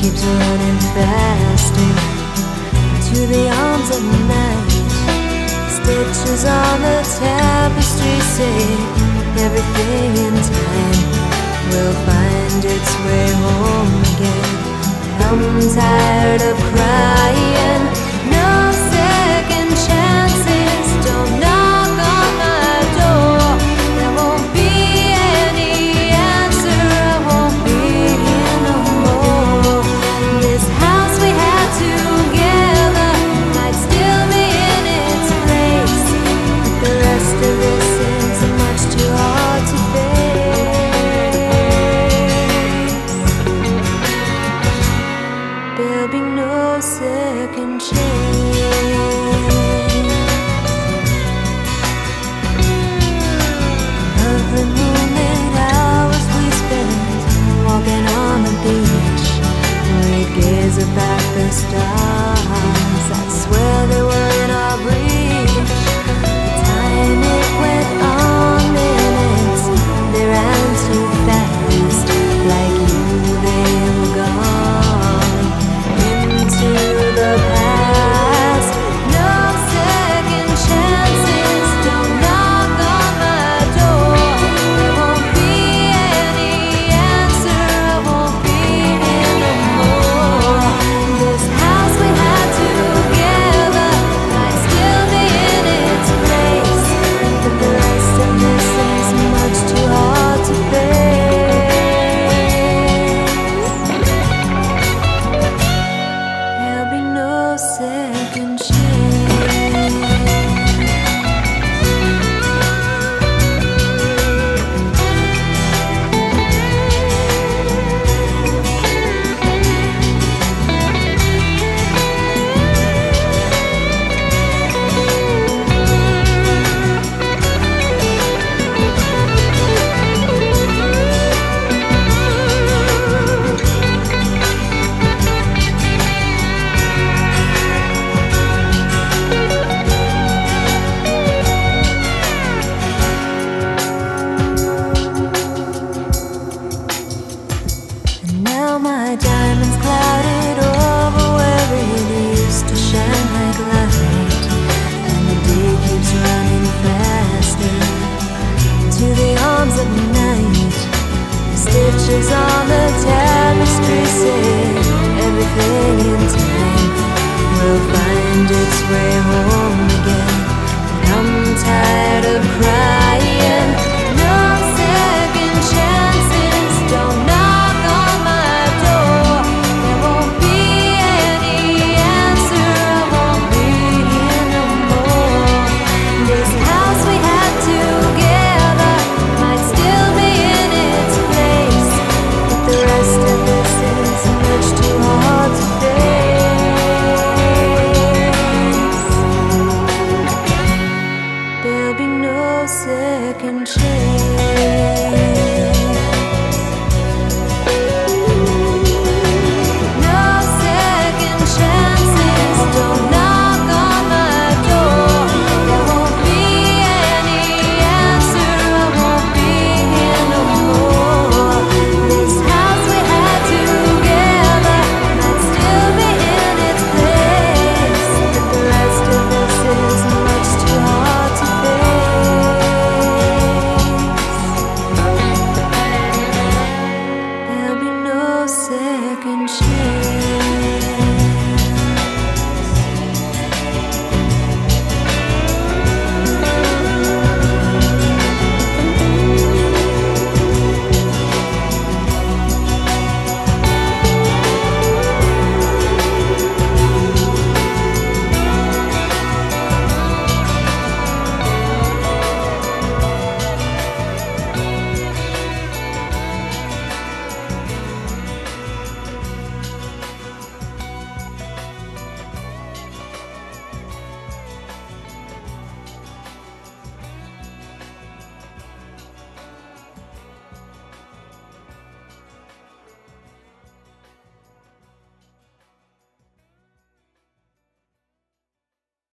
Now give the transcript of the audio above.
keeps running the arms of night. Stitches on the tapestry say everything in time will find its way home again. I'm tired of crying. there'll be no second chance. in time will find its way home again. I'm tired of crying.